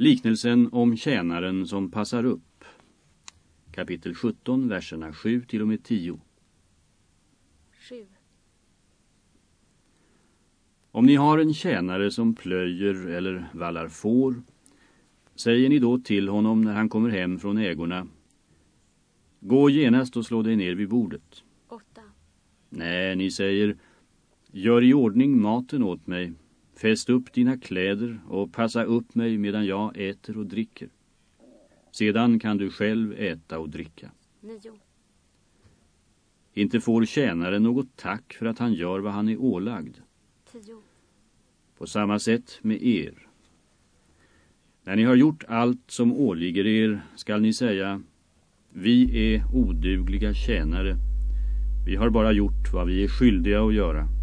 Liknelsen om tjänaren som passar upp. Kapitel 17, verserna 7 till och med 10. 7. Om ni har en tjänare som plöjer eller vallar får, säger ni då till honom när han kommer hem från ägorna, gå genast och slå dig ner vid bordet. 8. Nej, ni säger, gör i ordning maten åt mig, fäst upp dina kläder och passa upp mig medan jag äter och dricker. Sedan kan du själv äta och dricka. 9. Inte får tjänaren något tack för att han gör vad han är ålagd. 10. På samma sätt med er. När ni har gjort allt som åligger er skall ni säga Vi är odugliga tjänare. Vi har bara gjort vad vi är skyldiga att göra.